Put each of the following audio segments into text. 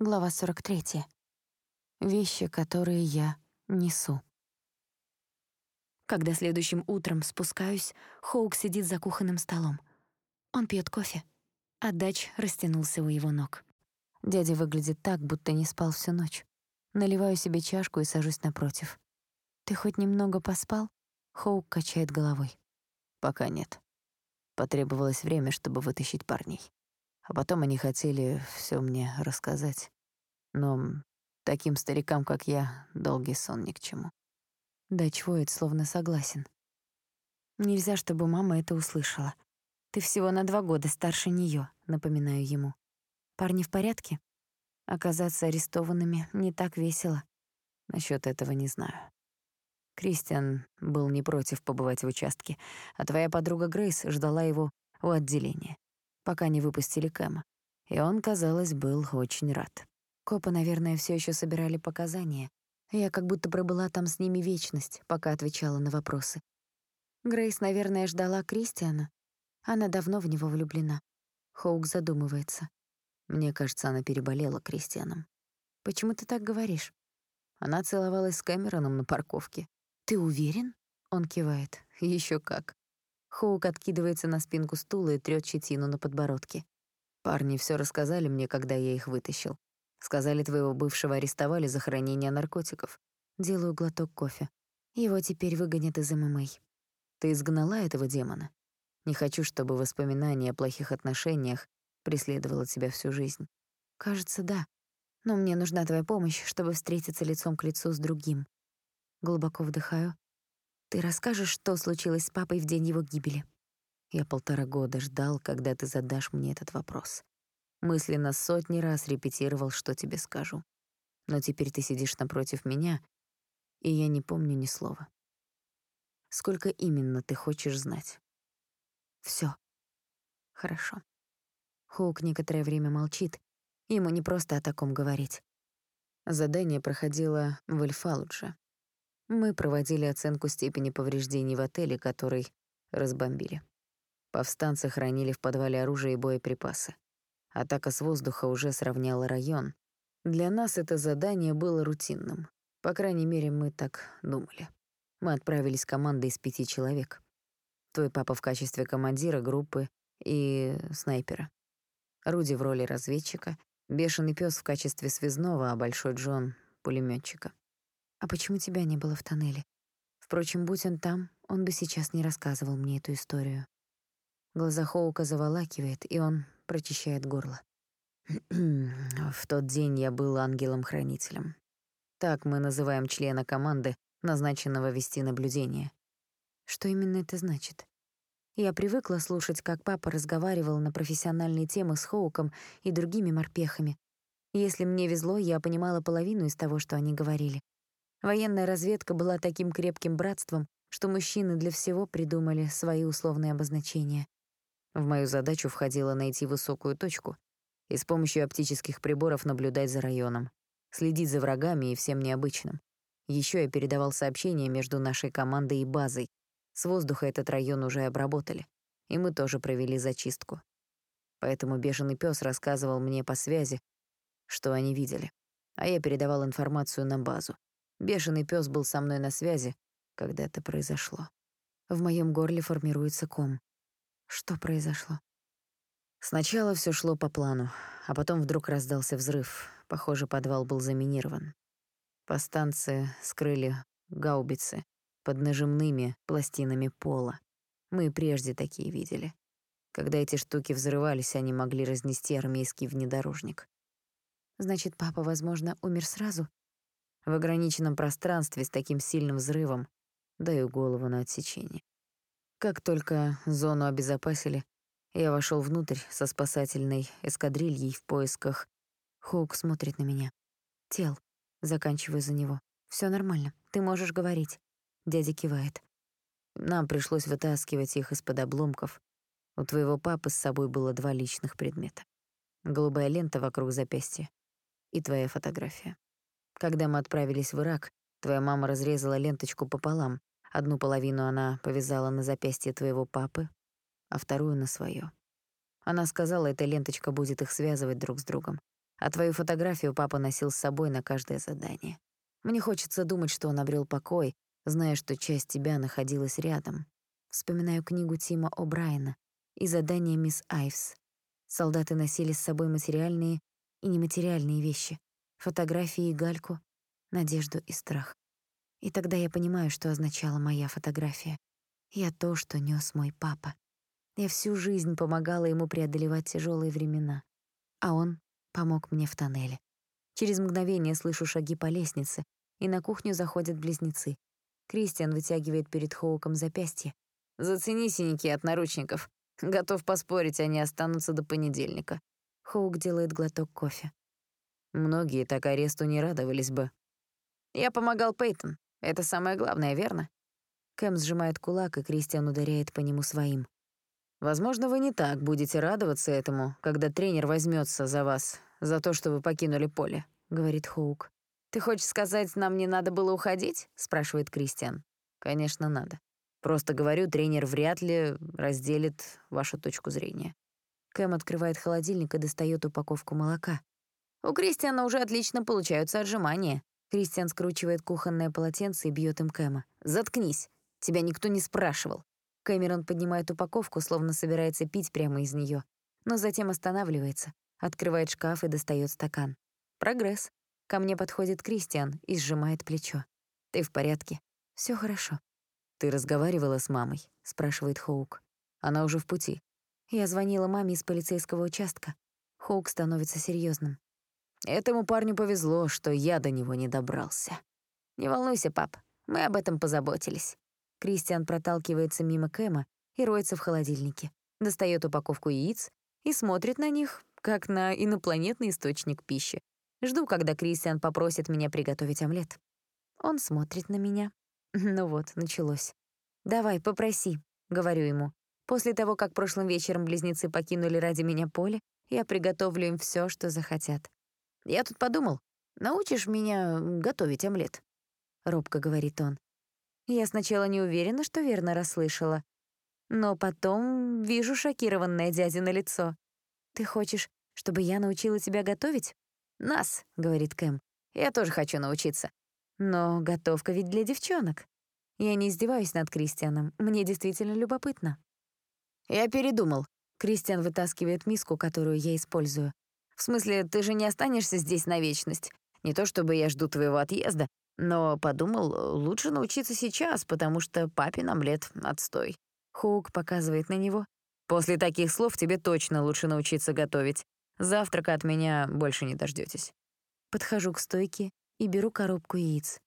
Глава 43. Вещи, которые я несу. Когда следующим утром спускаюсь, Хоук сидит за кухонным столом. Он пьет кофе, а Дач растянулся у его ног. Дядя выглядит так, будто не спал всю ночь. Наливаю себе чашку и сажусь напротив. «Ты хоть немного поспал?» Хоук качает головой. «Пока нет. Потребовалось время, чтобы вытащить парней. А потом они хотели все мне рассказать. Но таким старикам, как я, долгий сон ни к чему. Да чвоет, словно согласен. Нельзя, чтобы мама это услышала. Ты всего на два года старше неё, напоминаю ему. Парни в порядке? Оказаться арестованными не так весело. Насчёт этого не знаю. Кристиан был не против побывать в участке, а твоя подруга Грейс ждала его у отделения пока не выпустили Кэма. И он, казалось, был очень рад. Копы, наверное, все еще собирали показания. Я как будто пробыла там с ними вечность, пока отвечала на вопросы. Грейс, наверное, ждала Кристиана. Она давно в него влюблена. Хоук задумывается. Мне кажется, она переболела Кристианом. Почему ты так говоришь? Она целовалась с Кэмероном на парковке. Ты уверен? Он кивает. Еще как. Хоук откидывается на спинку стула и трёт щетину на подбородке. Парни всё рассказали мне, когда я их вытащил. Сказали, твоего бывшего арестовали за хранение наркотиков. Делаю глоток кофе. Его теперь выгонят из ММА. Ты изгнала этого демона? Не хочу, чтобы воспоминания о плохих отношениях преследовало тебя всю жизнь. Кажется, да. Но мне нужна твоя помощь, чтобы встретиться лицом к лицу с другим. Глубоко вдыхаю ты расскажешь, что случилось с папой в день его гибели? Я полтора года ждал, когда ты задашь мне этот вопрос. Мысленно сотни раз репетировал, что тебе скажу. Но теперь ты сидишь напротив меня, и я не помню ни слова. Сколько именно ты хочешь знать? Всё. Хорошо. Хоук некоторое время молчит. Ему не просто о таком говорить. Задание проходило в Эльфалудже. Мы проводили оценку степени повреждений в отеле, который разбомбили. Повстанцы хранили в подвале оружие и боеприпасы. Атака с воздуха уже сравняла район. Для нас это задание было рутинным. По крайней мере, мы так думали. Мы отправились командой из пяти человек. Твой папа в качестве командира группы и снайпера. Руди в роли разведчика, бешеный пес в качестве связного, а Большой Джон — пулемётчика. А почему тебя не было в тоннеле? Впрочем, будь он там, он бы сейчас не рассказывал мне эту историю. Глаза Хоука заволакивает, и он прочищает горло. В тот день я был ангелом-хранителем. Так мы называем члена команды, назначенного вести наблюдение. Что именно это значит? Я привыкла слушать, как папа разговаривал на профессиональные темы с Хоуком и другими морпехами. Если мне везло, я понимала половину из того, что они говорили. Военная разведка была таким крепким братством, что мужчины для всего придумали свои условные обозначения. В мою задачу входило найти высокую точку и с помощью оптических приборов наблюдать за районом, следить за врагами и всем необычным. Еще я передавал сообщения между нашей командой и базой. С воздуха этот район уже обработали, и мы тоже провели зачистку. Поэтому бешеный пес рассказывал мне по связи, что они видели, а я передавал информацию на базу. Бешеный пес был со мной на связи, когда это произошло. В моем горле формируется ком. Что произошло? Сначала все шло по плану, а потом вдруг раздался взрыв. Похоже, подвал был заминирован. Повстанцы скрыли гаубицы под нажимными пластинами пола. Мы прежде такие видели. Когда эти штуки взрывались, они могли разнести армейский внедорожник. Значит, папа, возможно, умер сразу? В ограниченном пространстве с таким сильным взрывом даю голову на отсечение. Как только зону обезопасили, я вошел внутрь со спасательной эскадрильей в поисках. Хоук смотрит на меня. Тел. Заканчиваю за него. Все нормально. Ты можешь говорить. Дядя кивает. Нам пришлось вытаскивать их из-под обломков. У твоего папы с собой было два личных предмета. Голубая лента вокруг запястья и твоя фотография. Когда мы отправились в Ирак, твоя мама разрезала ленточку пополам. Одну половину она повязала на запястье твоего папы, а вторую — на своё. Она сказала, эта ленточка будет их связывать друг с другом. А твою фотографию папа носил с собой на каждое задание. Мне хочется думать, что он обрел покой, зная, что часть тебя находилась рядом. Вспоминаю книгу Тима О'Брайена и задание мисс Айвс. Солдаты носили с собой материальные и нематериальные вещи, фотографии и гальку, надежду и страх. И тогда я понимаю, что означала моя фотография. Я то, что нёс мой папа. Я всю жизнь помогала ему преодолевать тяжелые времена, а он помог мне в тоннеле. Через мгновение слышу шаги по лестнице, и на кухню заходят близнецы. Кристиан вытягивает перед Хоуком запястье. «Зацени синяки от наручников. Готов поспорить, они останутся до понедельника». Хоук делает глоток кофе. Многие так аресту не радовались бы. Я помогал Пейтон. Это самое главное, верно? Кэм сжимает кулак, и Кристиан ударяет по нему своим. Возможно, вы не так будете радоваться этому, когда тренер возьмется за вас, за то, что вы покинули поле, говорит Хоук. Ты хочешь сказать, нам не надо было уходить? спрашивает Кристиан. Конечно, надо. Просто говорю, тренер вряд ли разделит вашу точку зрения. Кэм открывает холодильник и достает упаковку молока. У Кристиана уже отлично получаются отжимания. Кристиан скручивает кухонное полотенце и бьет им Кэма. «Заткнись. Тебя никто не спрашивал». Кэмерон поднимает упаковку, словно собирается пить прямо из нее, но затем останавливается, открывает шкаф и достает стакан. Прогресс. Ко мне подходит Кристиан и сжимает плечо. «Ты в порядке?» Все хорошо». «Ты разговаривала с мамой?» — спрашивает Хоук. «Она уже в пути». Я звонила маме из полицейского участка. Хоук становится серьезным. Этому парню повезло, что я до него не добрался. Не волнуйся, пап, мы об этом позаботились. Кристиан проталкивается мимо Кэма и роется в холодильнике, достает упаковку яиц и смотрит на них, как на инопланетный источник пищи. Жду, когда Кристиан попросит меня приготовить омлет. Он смотрит на меня. Ну вот, началось. «Давай, попроси», — говорю ему. После того, как прошлым вечером близнецы покинули ради меня поле, я приготовлю им все, что захотят. «Я тут подумал, научишь меня готовить омлет?» — робко говорит он. Я сначала не уверена, что верно расслышала. Но потом вижу шокированное дядя на лицо. «Ты хочешь, чтобы я научила тебя готовить?» «Нас», — говорит Кэм. «Я тоже хочу научиться». Но готовка ведь для девчонок. Я не издеваюсь над Кристианом, мне действительно любопытно. Я передумал. Кристиан вытаскивает миску, которую я использую. В смысле, ты же не останешься здесь на вечность. Не то чтобы я жду твоего отъезда, но подумал, лучше научиться сейчас, потому что папе нам лет отстой. Хоук показывает на него. После таких слов тебе точно лучше научиться готовить. Завтрака от меня больше не дождётесь. Подхожу к стойке и беру коробку яиц.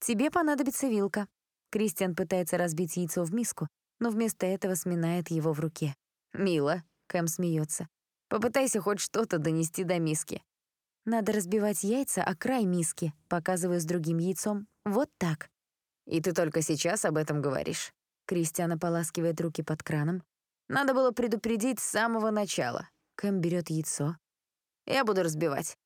«Тебе понадобится вилка». Кристиан пытается разбить яйцо в миску, но вместо этого сминает его в руке. «Мило», — Кэм смеется. Попытайся хоть что-то донести до миски. Надо разбивать яйца о край миски, показываю с другим яйцом. Вот так. И ты только сейчас об этом говоришь. Кристиан ополаскивает руки под краном. Надо было предупредить с самого начала. Кэм берет яйцо. Я буду разбивать.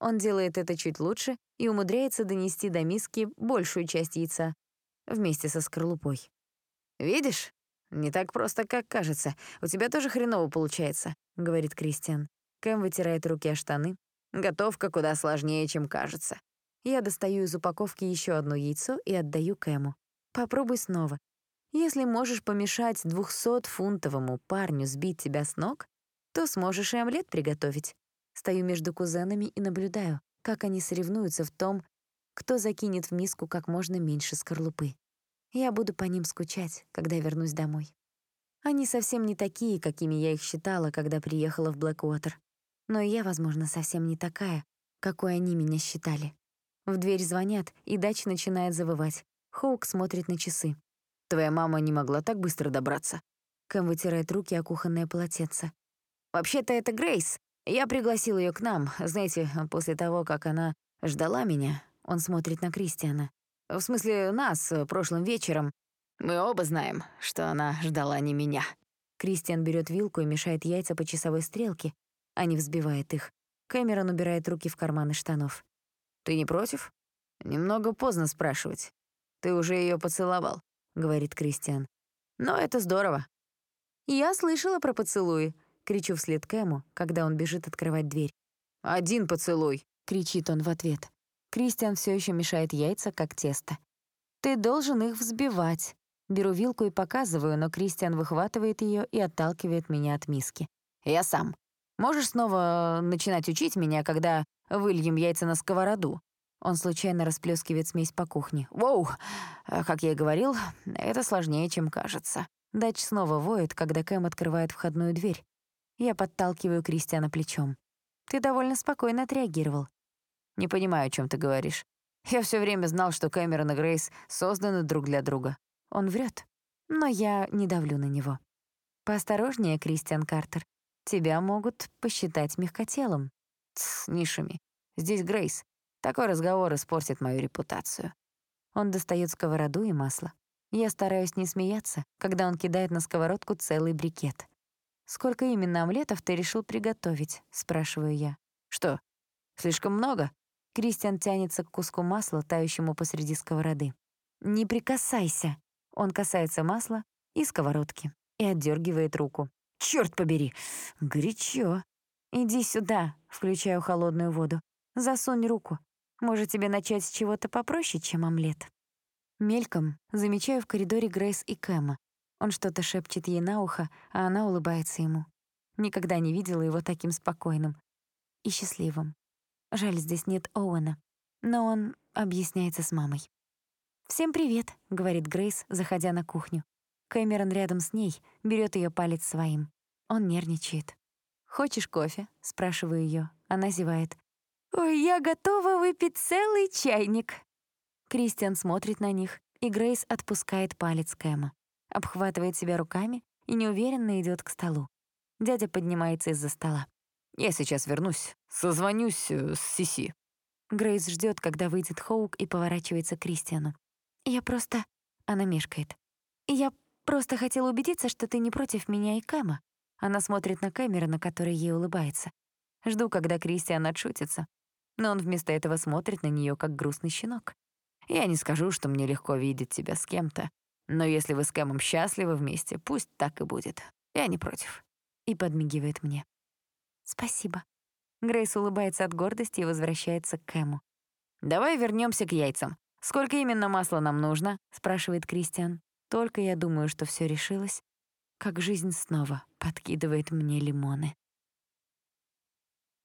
Он делает это чуть лучше и умудряется донести до миски большую часть яйца вместе со скорлупой. «Видишь? Не так просто, как кажется. У тебя тоже хреново получается», — говорит Кристиан. Кэм вытирает руки о штаны. «Готовка куда сложнее, чем кажется». Я достаю из упаковки еще одно яйцо и отдаю Кэму. «Попробуй снова. Если можешь помешать двухсотфунтовому парню сбить тебя с ног, то сможешь и омлет приготовить». Стою между кузенами и наблюдаю, как они соревнуются в том, кто закинет в миску как можно меньше скорлупы. Я буду по ним скучать, когда вернусь домой. Они совсем не такие, какими я их считала, когда приехала в Блэквотер. Но и я, возможно, совсем не такая, какой они меня считали. В дверь звонят, и дач начинает завывать. Хоук смотрит на часы. «Твоя мама не могла так быстро добраться?» Кэм вытирает руки о кухонное полотенце. «Вообще-то это Грейс. Я пригласил ее к нам, знаете, после того, как она ждала меня». Он смотрит на Кристиана. В смысле, нас э, прошлым вечером. Мы оба знаем, что она ждала не меня». Кристиан берет вилку и мешает яйца по часовой стрелке, а не взбивает их. Кэмерон убирает руки в карманы штанов. «Ты не против? Немного поздно спрашивать. Ты уже ее поцеловал», — говорит Кристиан. «Но это здорово». «Я слышала про поцелуи», — кричу вслед Кэму, когда он бежит открывать дверь. «Один поцелуй!» — кричит он в ответ. Кристиан все еще мешает яйца, как тесто. «Ты должен их взбивать». Беру вилку и показываю, но Кристиан выхватывает ее и отталкивает меня от миски. «Я сам. Можешь снова начинать учить меня, когда выльем яйца на сковороду?» Он случайно расплескивает смесь по кухне. «Воу! Как я и говорил, это сложнее, чем кажется». Дач снова воет, когда Кэм открывает входную дверь. Я подталкиваю Кристиана плечом. «Ты довольно спокойно отреагировал». «Не понимаю, о чем ты говоришь. Я все время знал, что Кэмерон и Грейс созданы друг для друга». Он врет, но я не давлю на него. «Поосторожнее, Кристиан Картер. Тебя могут посчитать мягкотелым». «Тсс, нишами. Здесь Грейс. Такой разговор испортит мою репутацию». Он достает сковороду и масло. Я стараюсь не смеяться, когда он кидает на сковородку целый брикет. «Сколько именно омлетов ты решил приготовить?» — спрашиваю я. «Что, слишком много?» Кристиан тянется к куску масла, тающему посреди сковороды. «Не прикасайся!» Он касается масла и сковородки и отдергивает руку. «Чёрт побери! Горячо!» «Иди сюда!» — включаю холодную воду. «Засунь руку. Может, тебе начать с чего-то попроще, чем омлет?» Мельком замечаю в коридоре Грейс и Кэма. Он что-то шепчет ей на ухо, а она улыбается ему. Никогда не видела его таким спокойным и счастливым. Жаль, здесь нет Оуэна, но он объясняется с мамой. «Всем привет», — говорит Грейс, заходя на кухню. Кэмерон рядом с ней, берет ее палец своим. Он нервничает. «Хочешь кофе?» — спрашиваю ее. Она зевает. «Ой, я готова выпить целый чайник». Кристиан смотрит на них, и Грейс отпускает палец Кэма, обхватывает себя руками и неуверенно идет к столу. Дядя поднимается из-за стола. «Я сейчас вернусь. Созвонюсь э, с Сиси». Грейс ждет, когда выйдет Хоук и поворачивается к Кристиану. «Я просто...» — она мешкает. «Я просто хотела убедиться, что ты не против меня и Кэма». Она смотрит на камеру, на которой ей улыбается. Жду, когда Кристиан отшутится. Но он вместо этого смотрит на нее как грустный щенок. Я не скажу, что мне легко видеть тебя с кем-то, но если вы с Кэмом счастливы вместе, пусть так и будет. Я не против». И подмигивает мне. «Спасибо». Грейс улыбается от гордости и возвращается к Кэму. «Давай вернемся к яйцам. Сколько именно масла нам нужно?» — спрашивает Кристиан. Только я думаю, что все решилось, как жизнь снова подкидывает мне лимоны.